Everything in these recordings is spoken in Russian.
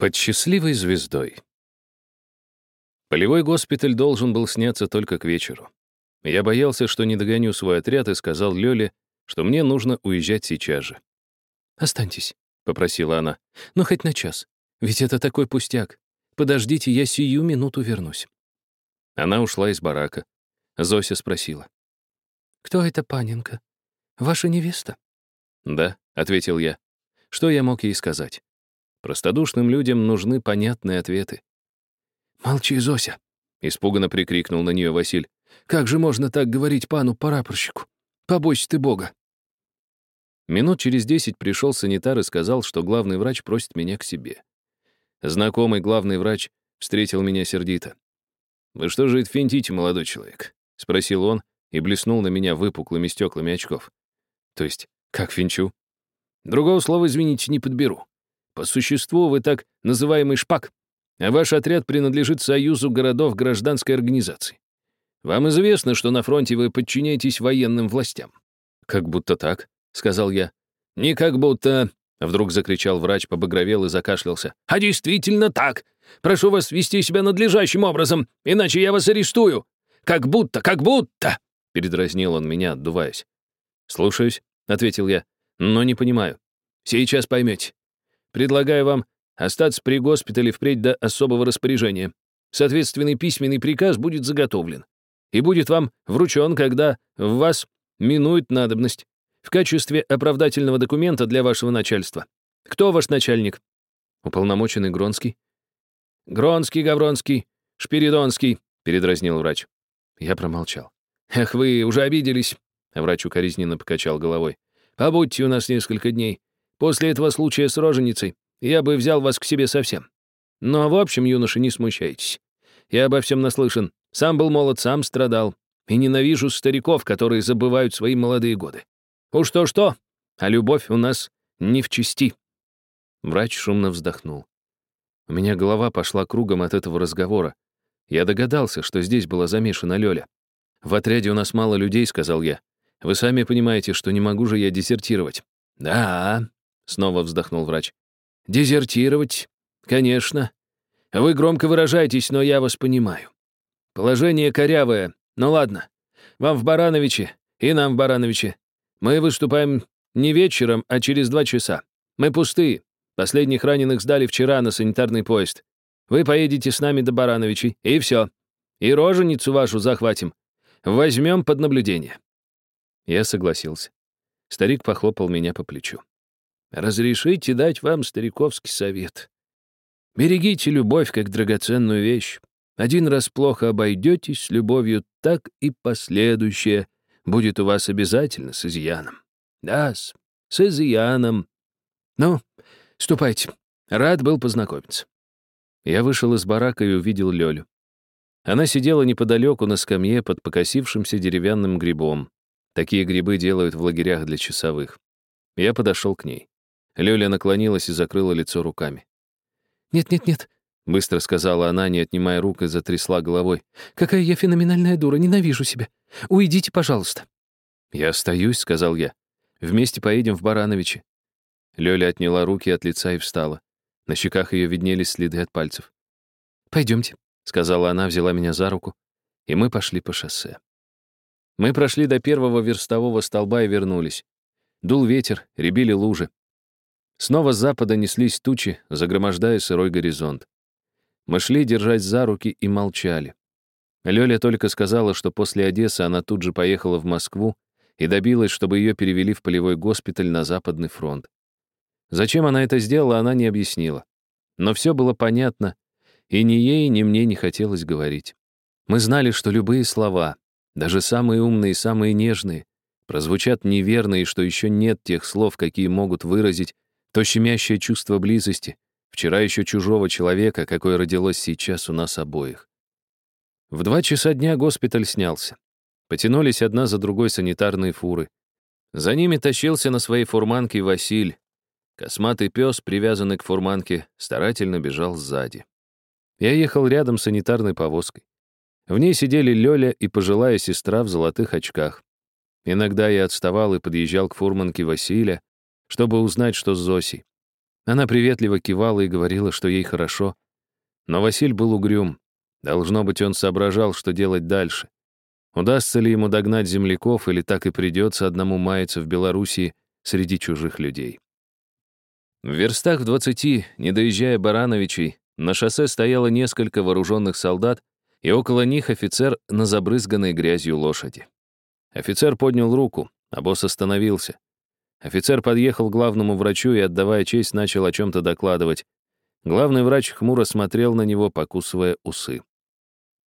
Под счастливой звездой. Полевой госпиталь должен был сняться только к вечеру. Я боялся, что не догоню свой отряд, и сказал Лёле, что мне нужно уезжать сейчас же. «Останьтесь», — попросила она. «Ну, хоть на час. Ведь это такой пустяк. Подождите, я сию минуту вернусь». Она ушла из барака. Зося спросила. «Кто эта паненка? Ваша невеста?» «Да», — ответил я. Что я мог ей сказать? Простодушным людям нужны понятные ответы. «Молчи, Зося!» — испуганно прикрикнул на нее Василь. «Как же можно так говорить пану прапорщику? Побойся ты Бога!» Минут через десять пришел санитар и сказал, что главный врач просит меня к себе. Знакомый главный врач встретил меня сердито. «Вы что же это финтите, молодой человек?» — спросил он и блеснул на меня выпуклыми стеклами очков. «То есть, как финчу?» «Другого слова, извините, не подберу. По существу вы так называемый шпак, а ваш отряд принадлежит Союзу городов гражданской организации. Вам известно, что на фронте вы подчиняетесь военным властям». «Как будто так», — сказал я. «Не как будто», — вдруг закричал врач, побагровел и закашлялся. «А действительно так. Прошу вас вести себя надлежащим образом, иначе я вас арестую. Как будто, как будто!» — передразнил он меня, отдуваясь. «Слушаюсь», — ответил я, — «но не понимаю. Сейчас поймете. Предлагаю вам остаться при госпитале впредь до особого распоряжения. Соответственный письменный приказ будет заготовлен и будет вам вручен, когда в вас минует надобность, в качестве оправдательного документа для вашего начальства. Кто ваш начальник? Уполномоченный Гронский. Гронский, Гавронский, Шпиридонский, передразнил врач. Я промолчал. Эх, вы уже обиделись. Врач укоризненно покачал головой. Побудьте у нас несколько дней. После этого случая с роженицей я бы взял вас к себе совсем. Но в общем, юноши, не смущайтесь. Я обо всем наслышан. Сам был молод, сам страдал. И ненавижу стариков, которые забывают свои молодые годы. Уж то-что, а любовь у нас не в чести. Врач шумно вздохнул. У меня голова пошла кругом от этого разговора. Я догадался, что здесь была замешана Лёля. «В отряде у нас мало людей», — сказал я. «Вы сами понимаете, что не могу же я дезертировать». «Да», Снова вздохнул врач. Дезертировать? Конечно. Вы громко выражаетесь, но я вас понимаю. Положение корявое. Ну ладно. Вам в Барановиче и нам в Барановиче. Мы выступаем не вечером, а через два часа. Мы пустые. Последних раненых сдали вчера на санитарный поезд. Вы поедете с нами до Барановичей, и все. И роженицу вашу захватим. Возьмем под наблюдение». Я согласился. Старик похлопал меня по плечу. Разрешите дать вам стариковский совет. Берегите любовь как драгоценную вещь. Один раз плохо обойдетесь с любовью, так и последующее будет у вас обязательно с изъяном. да с, с изъяном. Ну, ступайте. Рад был познакомиться. Я вышел из барака и увидел Лёлю. Она сидела неподалеку на скамье под покосившимся деревянным грибом. Такие грибы делают в лагерях для часовых. Я подошел к ней. Лёля наклонилась и закрыла лицо руками. «Нет-нет-нет», — быстро сказала она, не отнимая рук, и затрясла головой. «Какая я феноменальная дура, ненавижу себя. Уйдите, пожалуйста». «Я остаюсь», — сказал я. «Вместе поедем в Барановичи». Лёля отняла руки от лица и встала. На щеках её виднелись следы от пальцев. «Пойдемте», — сказала она, взяла меня за руку, и мы пошли по шоссе. Мы прошли до первого верстового столба и вернулись. Дул ветер, рябили лужи. Снова с запада неслись тучи, загромождая сырой горизонт. Мы шли, держась за руки, и молчали. Лёля только сказала, что после Одессы она тут же поехала в Москву и добилась, чтобы ее перевели в полевой госпиталь на Западный фронт. Зачем она это сделала, она не объяснила. Но все было понятно, и ни ей, ни мне не хотелось говорить. Мы знали, что любые слова, даже самые умные и самые нежные, прозвучат неверно, и что еще нет тех слов, какие могут выразить то щемящее чувство близости, вчера еще чужого человека, какое родилось сейчас у нас обоих. В два часа дня госпиталь снялся. Потянулись одна за другой санитарные фуры. За ними тащился на своей фурманке Василь. Косматый пес, привязанный к фурманке, старательно бежал сзади. Я ехал рядом с санитарной повозкой. В ней сидели Лёля и пожилая сестра в золотых очках. Иногда я отставал и подъезжал к фурманке Василия, чтобы узнать, что с Зосей. Она приветливо кивала и говорила, что ей хорошо. Но Василь был угрюм. Должно быть, он соображал, что делать дальше. Удастся ли ему догнать земляков, или так и придется одному маяться в Белоруссии среди чужих людей. В верстах в двадцати, не доезжая Барановичей, на шоссе стояло несколько вооруженных солдат, и около них офицер на забрызганной грязью лошади. Офицер поднял руку, а босс остановился. Офицер подъехал к главному врачу и, отдавая честь, начал о чем-то докладывать. Главный врач хмуро смотрел на него, покусывая усы.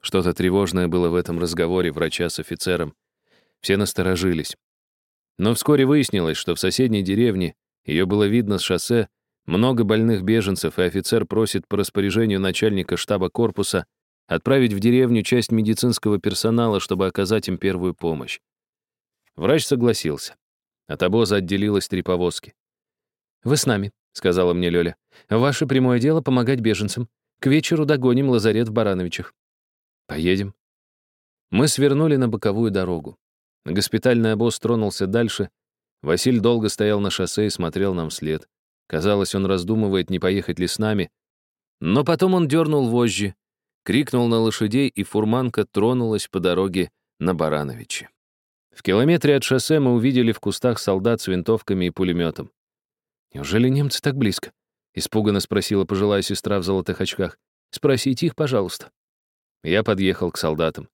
Что-то тревожное было в этом разговоре врача с офицером. Все насторожились. Но вскоре выяснилось, что в соседней деревне, ее было видно с шоссе, много больных беженцев, и офицер просит по распоряжению начальника штаба корпуса отправить в деревню часть медицинского персонала, чтобы оказать им первую помощь. Врач согласился. От обоза отделилось три повозки. «Вы с нами», — сказала мне Лёля. «Ваше прямое дело — помогать беженцам. К вечеру догоним лазарет в Барановичах». «Поедем». Мы свернули на боковую дорогу. Госпитальный обоз тронулся дальше. Василь долго стоял на шоссе и смотрел нам вслед. Казалось, он раздумывает, не поехать ли с нами. Но потом он дернул вожжи, крикнул на лошадей, и фурманка тронулась по дороге на Барановичи. В километре от шоссе мы увидели в кустах солдат с винтовками и пулеметом. «Неужели немцы так близко?» — испуганно спросила пожилая сестра в золотых очках. «Спросите их, пожалуйста». Я подъехал к солдатам.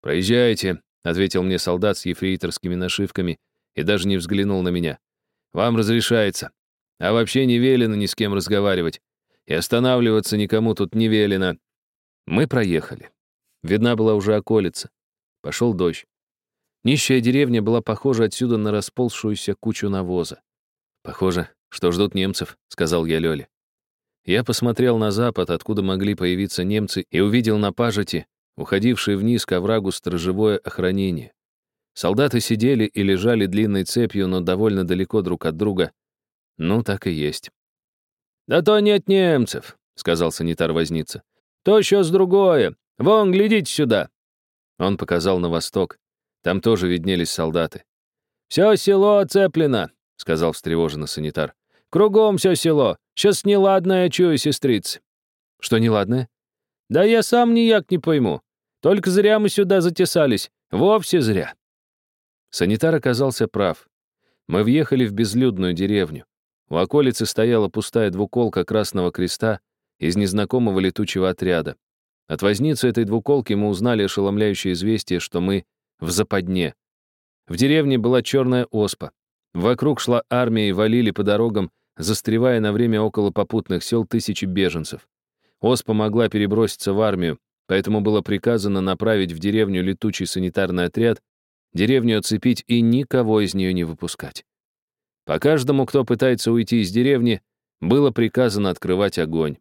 «Проезжайте», — ответил мне солдат с ефрейторскими нашивками и даже не взглянул на меня. «Вам разрешается. А вообще не велено ни с кем разговаривать. И останавливаться никому тут не велено». Мы проехали. Видна была уже околица. Пошел дождь. Нищая деревня была похожа отсюда на расползшуюся кучу навоза. «Похоже, что ждут немцев», — сказал я Лёле. Я посмотрел на запад, откуда могли появиться немцы, и увидел на пажете уходившее вниз к оврагу сторожевое охранение. Солдаты сидели и лежали длинной цепью, но довольно далеко друг от друга. Ну, так и есть. «Да то нет немцев», — сказал санитар-возница. «То сейчас другое. Вон, глядите сюда». Он показал на восток. Там тоже виднелись солдаты. «Все село оцеплено», — сказал встревоженно санитар. «Кругом все село. Сейчас неладное чую, сестрицы». «Что неладное?» «Да я сам нияк не пойму. Только зря мы сюда затесались. Вовсе зря». Санитар оказался прав. Мы въехали в безлюдную деревню. У околицы стояла пустая двуколка Красного Креста из незнакомого летучего отряда. От возницы этой двуколки мы узнали ошеломляющее известие, что мы в западне. В деревне была черная оспа. Вокруг шла армия и валили по дорогам, застревая на время около попутных сел тысячи беженцев. Оспа могла переброситься в армию, поэтому было приказано направить в деревню летучий санитарный отряд, деревню оцепить и никого из нее не выпускать. По каждому, кто пытается уйти из деревни, было приказано открывать огонь.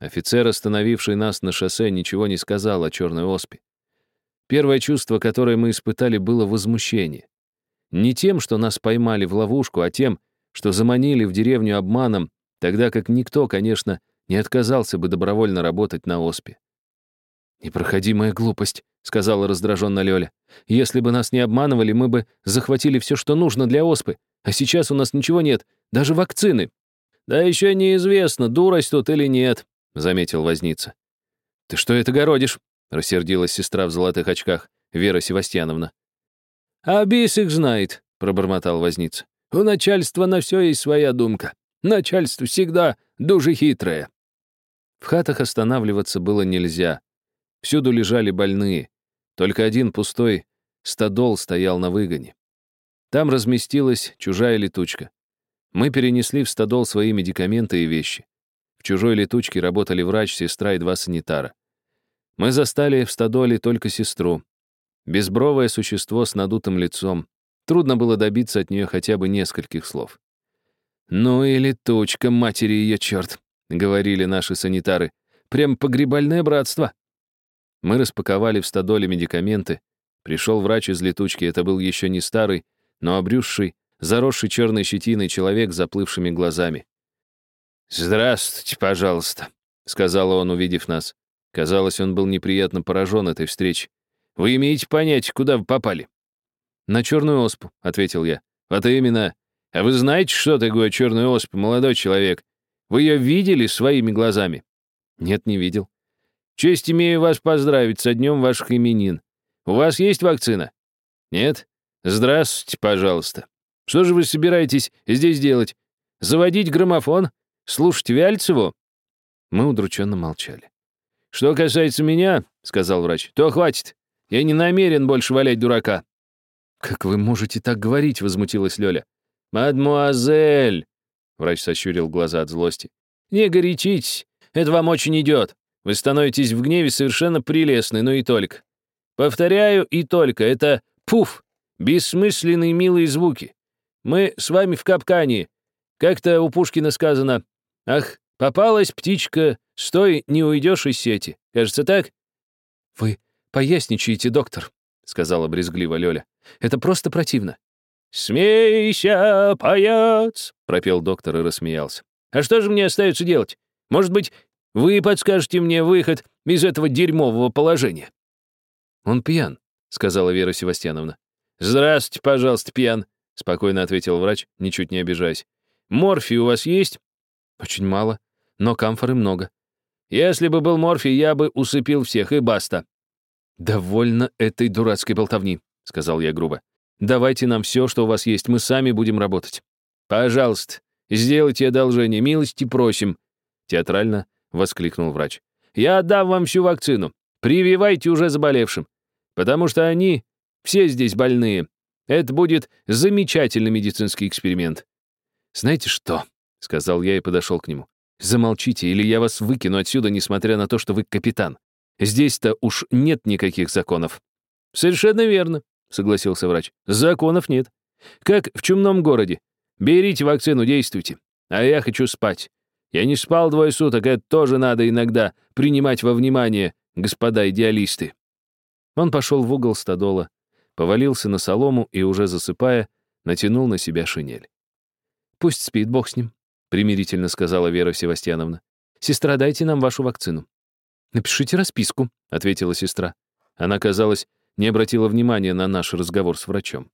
Офицер, остановивший нас на шоссе, ничего не сказал о черной оспе. Первое чувство, которое мы испытали, было возмущение. Не тем, что нас поймали в ловушку, а тем, что заманили в деревню обманом, тогда как никто, конечно, не отказался бы добровольно работать на оспе. «Непроходимая глупость», — сказала раздраженно Лёля. «Если бы нас не обманывали, мы бы захватили все, что нужно для оспы, а сейчас у нас ничего нет, даже вакцины». «Да еще неизвестно, дурость тут или нет», — заметил возница. «Ты что это городишь?» — рассердилась сестра в золотых очках, Вера Севастьяновна. «А бис их знает», — пробормотал возница. «У начальства на все есть своя думка. Начальство всегда дуже хитрое». В хатах останавливаться было нельзя. Всюду лежали больные. Только один пустой стадол стоял на выгоне. Там разместилась чужая летучка. Мы перенесли в стадол свои медикаменты и вещи. В чужой летучке работали врач, сестра и два санитара. Мы застали в стадоле только сестру. Безбровое существо с надутым лицом. Трудно было добиться от нее хотя бы нескольких слов. «Ну и летучка, матери ее черт», — говорили наши санитары. «Прям погребальное братство». Мы распаковали в стадоле медикаменты. Пришел врач из летучки, это был еще не старый, но обрюзший, заросший черной щетиной человек с заплывшими глазами. «Здравствуйте, пожалуйста», — сказал он, увидев нас. Казалось, он был неприятно поражен этой встречей. «Вы имеете понятие, куда вы попали?» «На черную оспу», — ответил я. «Вот именно. А вы знаете, что такое черная оспа, молодой человек? Вы ее видели своими глазами? Нет, не видел. Честь имею вас поздравить со днем ваших именин. У вас есть вакцина? Нет? Здравствуйте, пожалуйста. Что же вы собираетесь здесь делать? Заводить граммофон? Слушать Вяльцеву?» Мы удрученно молчали. «Что касается меня, — сказал врач, — то хватит. Я не намерен больше валять дурака». «Как вы можете так говорить?» — возмутилась Лёля. «Мадмуазель!» — врач сощурил глаза от злости. «Не горячитесь, это вам очень идет. Вы становитесь в гневе совершенно прелестны, но и только. Повторяю, и только. Это пуф, бессмысленные милые звуки. Мы с вами в капкане. Как-то у Пушкина сказано «Ах, попалась птичка, стой, не уйдешь из сети». Кажется, так? «Вы поясничаете, доктор», — сказала брезгливо Лёля. «Это просто противно». «Смейся, паяц!» — пропел доктор и рассмеялся. «А что же мне остается делать? Может быть, вы подскажете мне выход из этого дерьмового положения?» «Он пьян», — сказала Вера Севастьяновна. «Здравствуйте, пожалуйста, пьян», — спокойно ответил врач, ничуть не обижаясь. «Морфий у вас есть?» «Очень мало, но камфоры много». «Если бы был морфий, я бы усыпил всех, и баста». «Довольно этой дурацкой болтовни», — сказал я грубо. «Давайте нам все, что у вас есть, мы сами будем работать». «Пожалуйста, сделайте одолжение, милости просим», — театрально воскликнул врач. «Я отдам вам всю вакцину. Прививайте уже заболевшим. Потому что они все здесь больные. Это будет замечательный медицинский эксперимент». «Знаете что?» — сказал я и подошел к нему. «Замолчите, или я вас выкину отсюда, несмотря на то, что вы капитан. Здесь-то уж нет никаких законов». «Совершенно верно», — согласился врач. «Законов нет. Как в чумном городе. Берите вакцину, действуйте. А я хочу спать. Я не спал двое суток, это тоже надо иногда принимать во внимание, господа идеалисты». Он пошел в угол стадола, повалился на солому и, уже засыпая, натянул на себя шинель. «Пусть спит, бог с ним», — примирительно сказала Вера Севастьяновна. «Сестра, дайте нам вашу вакцину». «Напишите расписку», — ответила сестра. Она, казалось, не обратила внимания на наш разговор с врачом.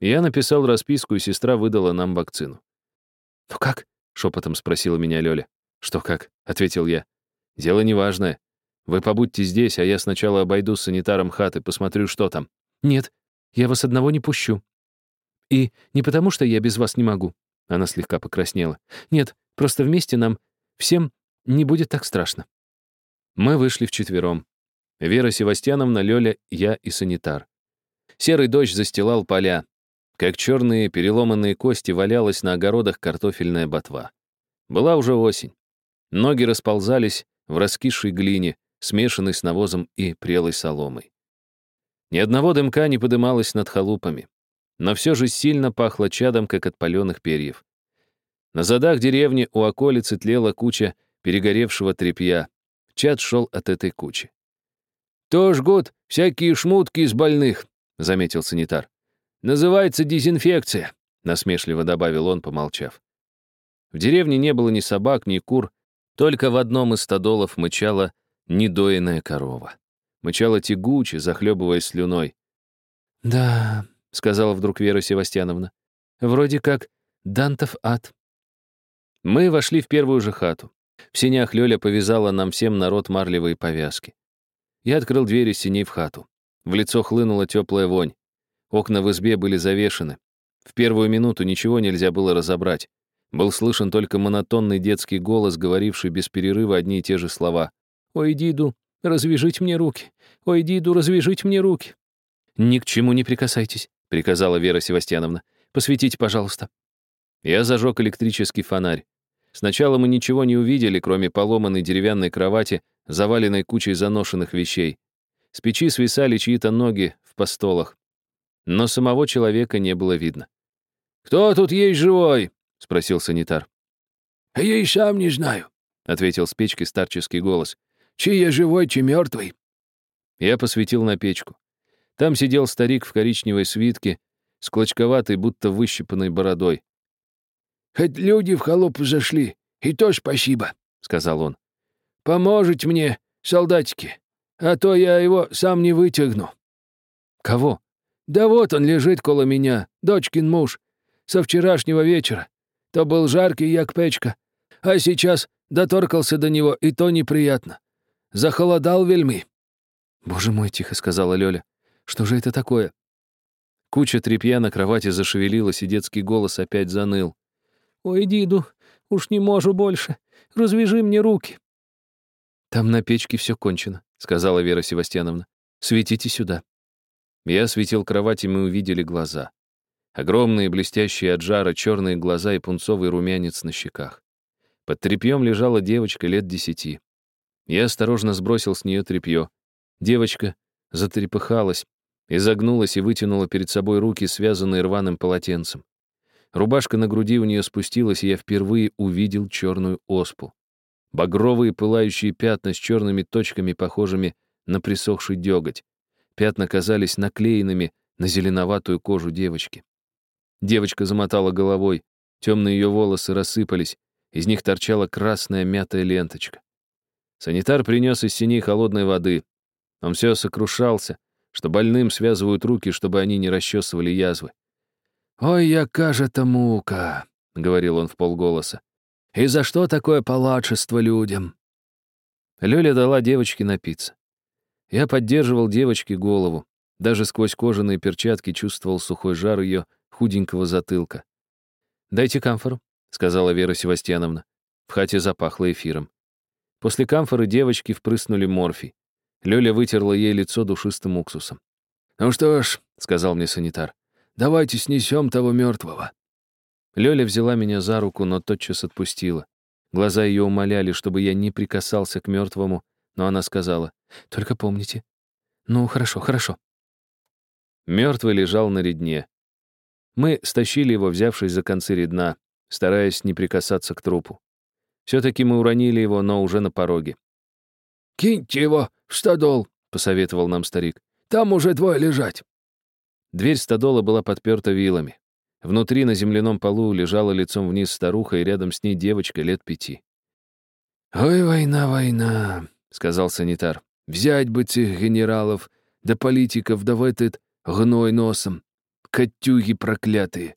Я написал расписку, и сестра выдала нам вакцину. «Ну как?» — шепотом спросила меня Лёля. «Что как?» — ответил я. «Дело неважное. Вы побудьте здесь, а я сначала обойду с санитаром хаты, посмотрю, что там». «Нет, я вас одного не пущу. И не потому, что я без вас не могу». Она слегка покраснела. «Нет, просто вместе нам всем не будет так страшно». Мы вышли вчетвером. Вера Севастьяновна, Лёля, я и санитар. Серый дождь застилал поля. Как черные переломанные кости валялась на огородах картофельная ботва. Была уже осень. Ноги расползались в раскисшей глине, смешанной с навозом и прелой соломой. Ни одного дымка не подымалось над халупами, но все же сильно пахло чадом, как от паленых перьев. На задах деревни у околицы тлела куча перегоревшего тряпья. Чад шел от этой кучи. «То жгут всякие шмутки из больных», — заметил санитар. «Называется дезинфекция», — насмешливо добавил он, помолчав. В деревне не было ни собак, ни кур, только в одном из стадолов мычала недоенная корова. Мычала тягуче, захлебываясь слюной. «Да», — сказала вдруг Вера Севастьяновна, «вроде как Дантов ад». Мы вошли в первую же хату. В синях Лёля повязала нам всем народ марлевые повязки. Я открыл дверь из синей в хату. В лицо хлынула теплая вонь. Окна в избе были завешены. В первую минуту ничего нельзя было разобрать. Был слышен только монотонный детский голос, говоривший без перерыва одни и те же слова. «Ой, Диду, развяжите мне руки! Ой, Диду, развяжите мне руки!» «Ни к чему не прикасайтесь», — приказала Вера Севастьяновна. «Посветите, пожалуйста». Я зажег электрический фонарь. Сначала мы ничего не увидели, кроме поломанной деревянной кровати, заваленной кучей заношенных вещей. С печи свисали чьи-то ноги в постолах. Но самого человека не было видно. «Кто тут есть живой?» — спросил санитар. «А я и сам не знаю», — ответил с печки старческий голос. «Чей я живой, чей мертвый?» Я посветил на печку. Там сидел старик в коричневой свитке, с клочковатой, будто выщипанной бородой. «Хоть люди в холопу зашли, и то спасибо», — сказал он. Поможете мне, солдатики, а то я его сам не вытягну». «Кого?» «Да вот он лежит коло меня, дочкин муж. со вчерашнего вечера. То был жаркий, як печка. А сейчас доторкался до него, и то неприятно. Захолодал вельми». «Боже мой», — тихо сказала Лёля, — «что же это такое?» Куча тряпья на кровати зашевелилась, и детский голос опять заныл. «Ой, Диду, уж не можу больше. Развяжи мне руки». «Там на печке все кончено», — сказала Вера Севастьяновна. «Светите сюда». Я осветил кровать, и мы увидели глаза. Огромные, блестящие от жара, черные глаза и пунцовый румянец на щеках. Под тряпьем лежала девочка лет десяти. Я осторожно сбросил с нее тряпье. Девочка затрепыхалась, изогнулась и вытянула перед собой руки, связанные рваным полотенцем. Рубашка на груди у нее спустилась, и я впервые увидел черную оспу. Багровые пылающие пятна с черными точками, похожими на присохший деготь. Пятна казались наклеенными на зеленоватую кожу девочки. Девочка замотала головой, темные ее волосы рассыпались, из них торчала красная мятая ленточка. Санитар принес из синей холодной воды. Он все сокрушался, что больным связывают руки, чтобы они не расчесывали язвы. «Ой, яка же это мука!» — говорил он в полголоса. «И за что такое палачество людям?» Лёля дала девочке напиться. Я поддерживал девочке голову. Даже сквозь кожаные перчатки чувствовал сухой жар ее худенького затылка. «Дайте камфору», — сказала Вера Севастьяновна. В хате запахло эфиром. После камфоры девочки впрыснули морфий. Лёля вытерла ей лицо душистым уксусом. «Ну что ж», — сказал мне санитар, — «давайте снесем того мертвого». Лёля взяла меня за руку, но тотчас отпустила. Глаза ее умоляли, чтобы я не прикасался к мертвому, но она сказала, «Только помните». «Ну, хорошо, хорошо». Мертвый лежал на редне. Мы стащили его, взявшись за концы редна, стараясь не прикасаться к трупу. Все-таки мы уронили его, но уже на пороге. «Киньте его в стадол», — посоветовал нам старик. «Там уже двое лежать». Дверь стадола была подперта вилами. Внутри на земляном полу лежала лицом вниз старуха, и рядом с ней девочка лет пяти. «Ой, война, война», — сказал санитар. «Взять бы цих генералов, да политиков, да в этот гной носом. Котюги проклятые!»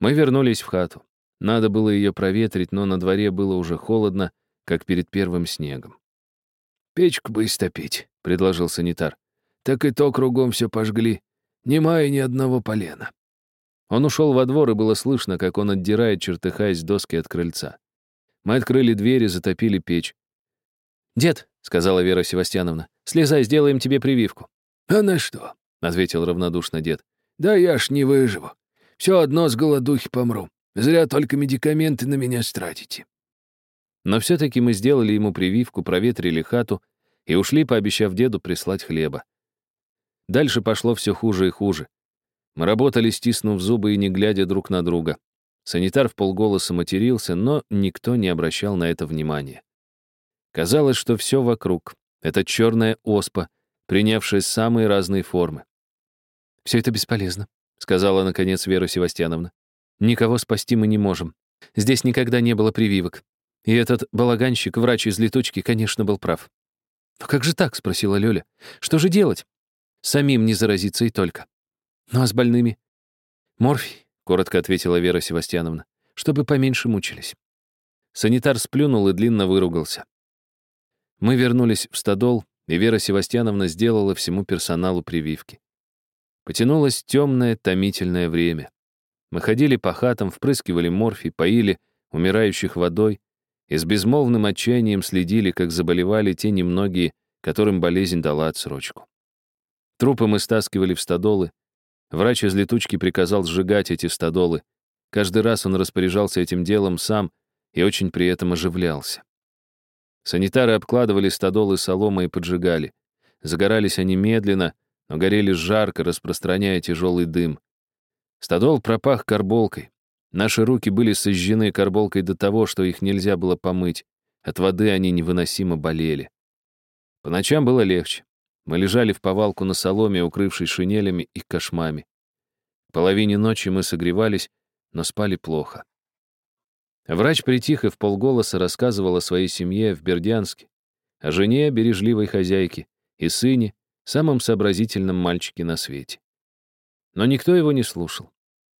Мы вернулись в хату. Надо было ее проветрить, но на дворе было уже холодно, как перед первым снегом. «Печку бы истопить», — предложил санитар. «Так и то кругом все пожгли. Нема и ни одного полена». Он ушел во двор, и было слышно, как он отдирает, чертыхаясь доски от крыльца. Мы открыли двери, затопили печь. «Дед», — сказала Вера Севастьяновна, — «слезай, сделаем тебе прививку». «А на что?» — ответил равнодушно дед. Да я ж не выживу. Все одно с голодухи помру. Зря только медикаменты на меня стратите. Но все-таки мы сделали ему прививку, проветрили хату и ушли, пообещав деду прислать хлеба. Дальше пошло все хуже и хуже. Мы работали, стиснув зубы и не глядя друг на друга. Санитар в полголоса матерился, но никто не обращал на это внимания. Казалось, что все вокруг — это черная оспа, принявшая самые разные формы. «Все это бесполезно», — сказала, наконец, Вера Севастьяновна. «Никого спасти мы не можем. Здесь никогда не было прививок. И этот балаганщик, врач из летучки, конечно, был прав». «Но как же так?» — спросила Лёля. «Что же делать?» «Самим не заразиться и только». «Ну а с больными?» «Морфий», — коротко ответила Вера Севастьяновна, «чтобы поменьше мучились». Санитар сплюнул и длинно выругался. Мы вернулись в стадол, и Вера Севастьяновна сделала всему персоналу прививки. Потянулось темное, томительное время. Мы ходили по хатам, впрыскивали морфий, поили умирающих водой и с безмолвным отчаянием следили, как заболевали те немногие, которым болезнь дала отсрочку. Трупы мы стаскивали в стадолы. Врач из летучки приказал сжигать эти стадолы. Каждый раз он распоряжался этим делом сам и очень при этом оживлялся. Санитары обкладывали стадолы соломой и поджигали. Загорались они медленно, но горели жарко, распространяя тяжелый дым. Стадол пропах карболкой. Наши руки были сожжены карболкой до того, что их нельзя было помыть. От воды они невыносимо болели. По ночам было легче. Мы лежали в повалку на соломе, укрывшись шинелями и кошмами. В половине ночи мы согревались, но спали плохо. Врач притих и в полголоса рассказывал о своей семье в Бердянске, о жене, бережливой хозяйке, и сыне, самом сообразительном мальчике на свете. Но никто его не слушал.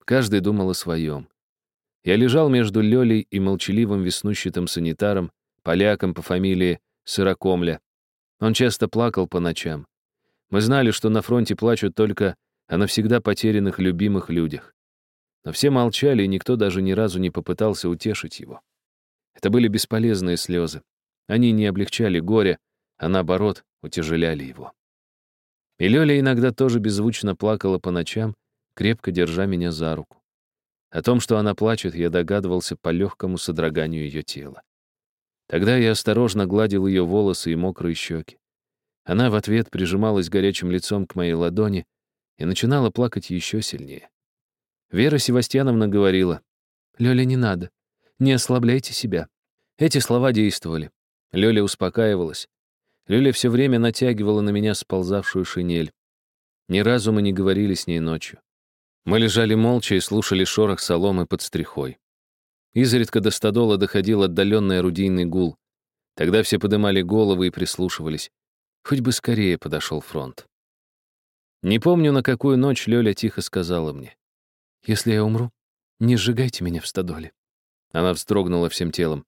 Каждый думал о своем. Я лежал между Лёлей и молчаливым веснущатым санитаром, поляком по фамилии Сырокомля. Он часто плакал по ночам. Мы знали, что на фронте плачут только о навсегда потерянных любимых людях. Но все молчали, и никто даже ни разу не попытался утешить его. Это были бесполезные слезы. Они не облегчали горе, а наоборот, утяжеляли его. И Лёля иногда тоже беззвучно плакала по ночам, крепко держа меня за руку. О том, что она плачет, я догадывался по легкому содроганию ее тела. Тогда я осторожно гладил ее волосы и мокрые щеки. Она в ответ прижималась горячим лицом к моей ладони и начинала плакать еще сильнее. Вера Севастьяновна говорила, «Лёля, не надо, не ослабляйте себя». Эти слова действовали. Лёля успокаивалась. Лёля все время натягивала на меня сползавшую шинель. Ни разу мы не говорили с ней ночью. Мы лежали молча и слушали шорох соломы под стрихой. Изредка до стадола доходил отдаленный орудийный гул. Тогда все подымали головы и прислушивались. Хоть бы скорее подошел фронт. Не помню, на какую ночь Лёля тихо сказала мне. «Если я умру, не сжигайте меня в стадоле». Она вздрогнула всем телом.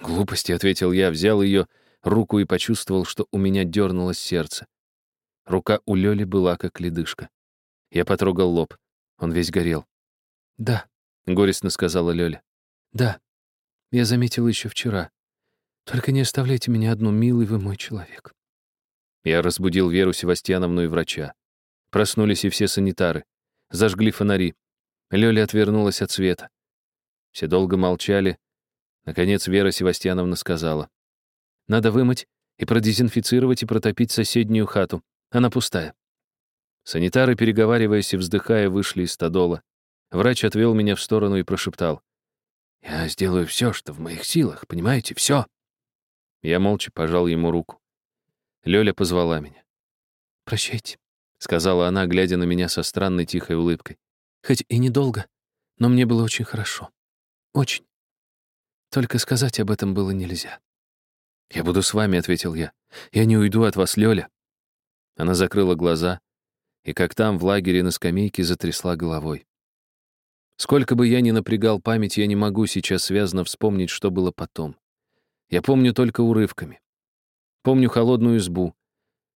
«Глупости», — ответил я, взял ее руку и почувствовал, что у меня дернулось сердце. Рука у Лёли была как ледышка. Я потрогал лоб. Он весь горел. «Да», — горестно сказала Лёля. «Да, я заметила еще вчера. Только не оставляйте меня одну, милый вы мой человек». Я разбудил Веру Севастьяновну и врача. Проснулись и все санитары. Зажгли фонари. Лёля отвернулась от света. Все долго молчали. Наконец Вера Севастьяновна сказала. «Надо вымыть и продезинфицировать и протопить соседнюю хату. Она пустая». Санитары, переговариваясь и вздыхая, вышли из стадола. Врач отвел меня в сторону и прошептал. «Я сделаю все, что в моих силах, понимаете, все». Я молча пожал ему руку. Лёля позвала меня. «Прощайте», — сказала она, глядя на меня со странной тихой улыбкой. «Хоть и недолго, но мне было очень хорошо. Очень. Только сказать об этом было нельзя». «Я буду с вами», — ответил я. «Я не уйду от вас, Лёля». Она закрыла глаза, и как там в лагере на скамейке затрясла головой. Сколько бы я ни напрягал память, я не могу сейчас связно вспомнить, что было потом. Я помню только урывками. Помню холодную избу.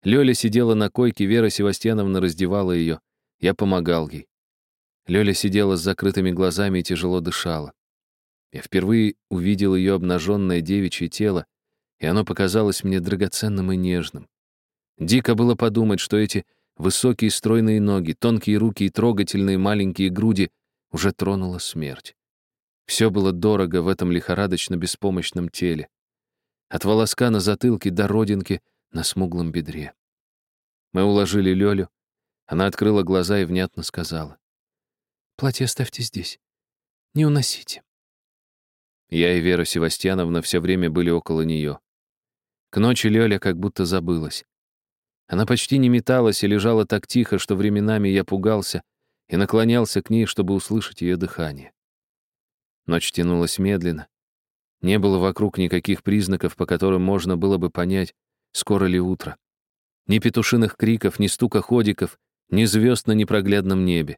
Лёля сидела на койке, Вера Севастьяновна раздевала ее. Я помогал ей. Лёля сидела с закрытыми глазами и тяжело дышала. Я впервые увидел ее обнаженное девичье тело, и оно показалось мне драгоценным и нежным. Дико было подумать, что эти Высокие стройные ноги, тонкие руки и трогательные маленькие груди уже тронула смерть. Все было дорого в этом лихорадочно-беспомощном теле. От волоска на затылке до родинки на смуглом бедре. Мы уложили Лёлю. Она открыла глаза и внятно сказала. «Платье оставьте здесь. Не уносите». Я и Вера Севастьяновна все время были около нее. К ночи Лёля как будто забылась. Она почти не металась и лежала так тихо, что временами я пугался и наклонялся к ней, чтобы услышать ее дыхание. Ночь тянулась медленно. Не было вокруг никаких признаков, по которым можно было бы понять, скоро ли утро. Ни петушиных криков, ни стука ходиков, ни звезд на непроглядном небе.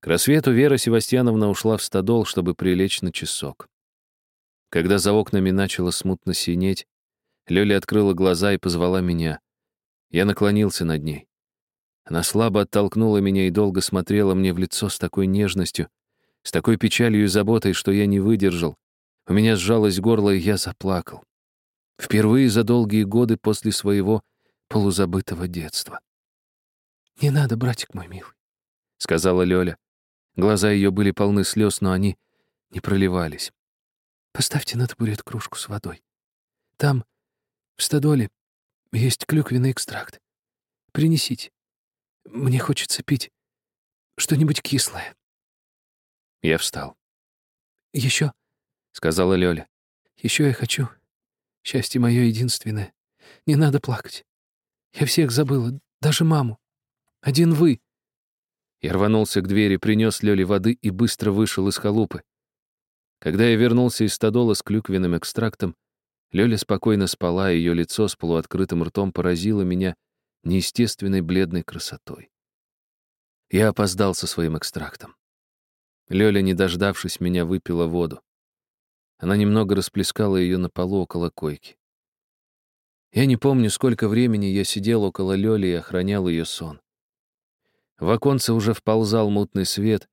К рассвету Вера Севастьяновна ушла в стадол, чтобы прилечь на часок. Когда за окнами начало смутно синеть, Лёля открыла глаза и позвала меня. Я наклонился над ней. Она слабо оттолкнула меня и долго смотрела мне в лицо с такой нежностью, с такой печалью и заботой, что я не выдержал. У меня сжалось горло, и я заплакал. Впервые за долгие годы после своего полузабытого детства. «Не надо, братик мой милый», — сказала Лёля. Глаза ее были полны слез, но они не проливались. «Поставьте на табурет кружку с водой. Там, в стадоле, есть клюквенный экстракт. Принесите. Мне хочется пить что-нибудь кислое. Я встал. Еще, сказала Лёля. Еще я хочу. Счастье мое единственное. Не надо плакать. Я всех забыла, даже маму. Один вы. Я рванулся к двери, принес Лёле воды и быстро вышел из халупы. Когда я вернулся из стадола с клюквенным экстрактом, Лёля спокойно спала, ее лицо с полуоткрытым ртом поразило меня неестественной бледной красотой. Я опоздал со своим экстрактом. Лёля, не дождавшись меня, выпила воду. Она немного расплескала ее на полу около койки. Я не помню, сколько времени я сидел около Лёли и охранял ее сон. В оконце уже вползал мутный свет,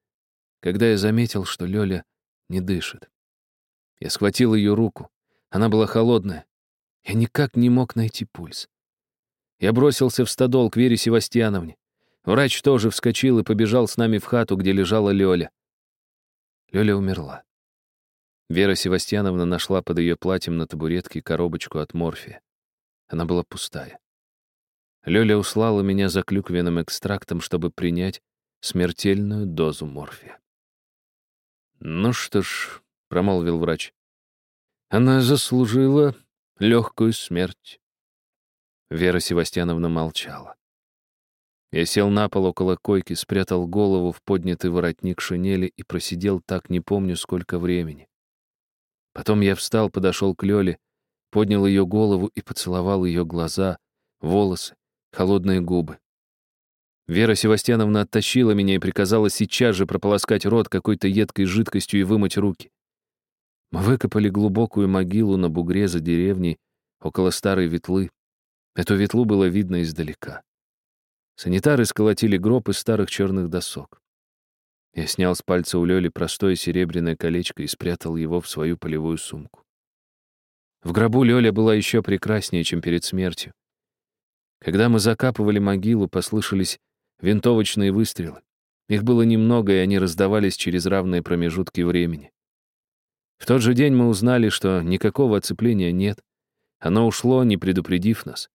когда я заметил, что Лёля не дышит. Я схватил ее руку. Она была холодная. Я никак не мог найти пульс. Я бросился в стадол к Вере Севастьяновне. Врач тоже вскочил и побежал с нами в хату, где лежала Лёля. Лёля умерла. Вера Севастьяновна нашла под ее платьем на табуретке коробочку от морфия. Она была пустая. Лёля услала меня за клюквенным экстрактом, чтобы принять смертельную дозу морфия. «Ну что ж», — промолвил врач, — «она заслужила легкую смерть». Вера Севастьяновна молчала. Я сел на пол около койки, спрятал голову в поднятый воротник шинели и просидел так не помню сколько времени. Потом я встал, подошел к Лёле, поднял ее голову и поцеловал ее глаза, волосы, холодные губы. Вера Севастьяновна оттащила меня и приказала сейчас же прополоскать рот какой-то едкой жидкостью и вымыть руки. Мы выкопали глубокую могилу на бугре за деревней, около старой ветлы. Эту ветлу было видно издалека. Санитары сколотили гроб из старых черных досок. Я снял с пальца у Лёли простое серебряное колечко и спрятал его в свою полевую сумку. В гробу Лёля была еще прекраснее, чем перед смертью. Когда мы закапывали могилу, послышались винтовочные выстрелы. Их было немного, и они раздавались через равные промежутки времени. В тот же день мы узнали, что никакого оцепления нет. Оно ушло, не предупредив нас.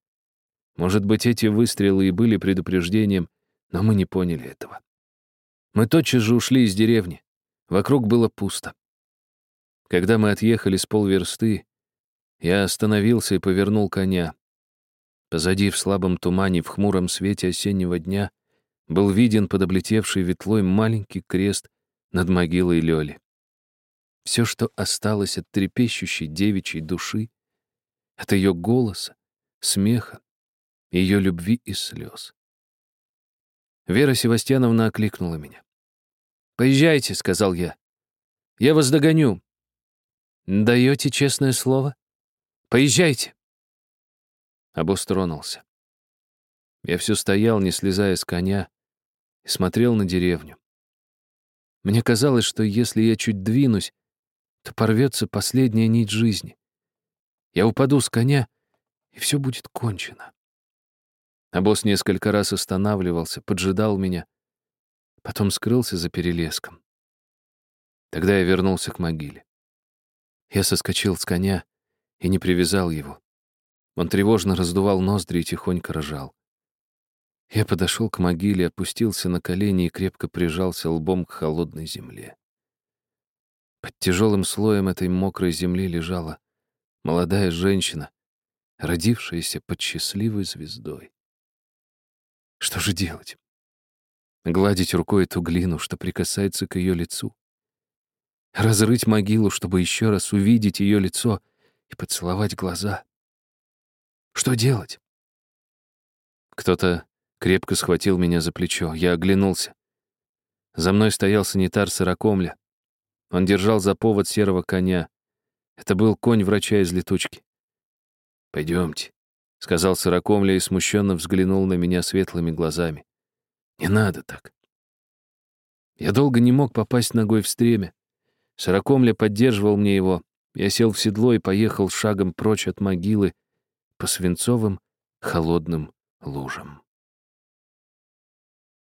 Может быть, эти выстрелы и были предупреждением, но мы не поняли этого. Мы тотчас же ушли из деревни. Вокруг было пусто. Когда мы отъехали с полверсты, я остановился и повернул коня. Позади, в слабом тумане, в хмуром свете осеннего дня, был виден под облетевшей ветлой маленький крест над могилой Лёли. Все, что осталось от трепещущей девичьей души, от ее голоса, смеха, ее любви и слез. Вера Севастьяновна окликнула меня. «Поезжайте», — сказал я. «Я вас догоню». «Даете честное слово?» «Поезжайте». Обоз тронулся. Я все стоял, не слезая с коня, и смотрел на деревню. Мне казалось, что если я чуть двинусь, то порвется последняя нить жизни. Я упаду с коня, и все будет кончено. А босс несколько раз останавливался, поджидал меня, потом скрылся за перелеском. Тогда я вернулся к могиле. Я соскочил с коня и не привязал его. Он тревожно раздувал ноздри и тихонько рожал. Я подошел к могиле, опустился на колени и крепко прижался лбом к холодной земле. Под тяжелым слоем этой мокрой земли лежала молодая женщина, родившаяся под счастливой звездой. Что же делать? Гладить рукой эту глину, что прикасается к ее лицу? Разрыть могилу, чтобы еще раз увидеть ее лицо и поцеловать глаза? Что делать? Кто-то крепко схватил меня за плечо. Я оглянулся. За мной стоял санитар Сырокомля. Он держал за повод серого коня. Это был конь врача из летучки. «Пойдемте», — сказал Сырокомля и смущенно взглянул на меня светлыми глазами. «Не надо так». Я долго не мог попасть ногой в стремя. Сырокомля поддерживал мне его. Я сел в седло и поехал шагом прочь от могилы по свинцовым холодным лужам.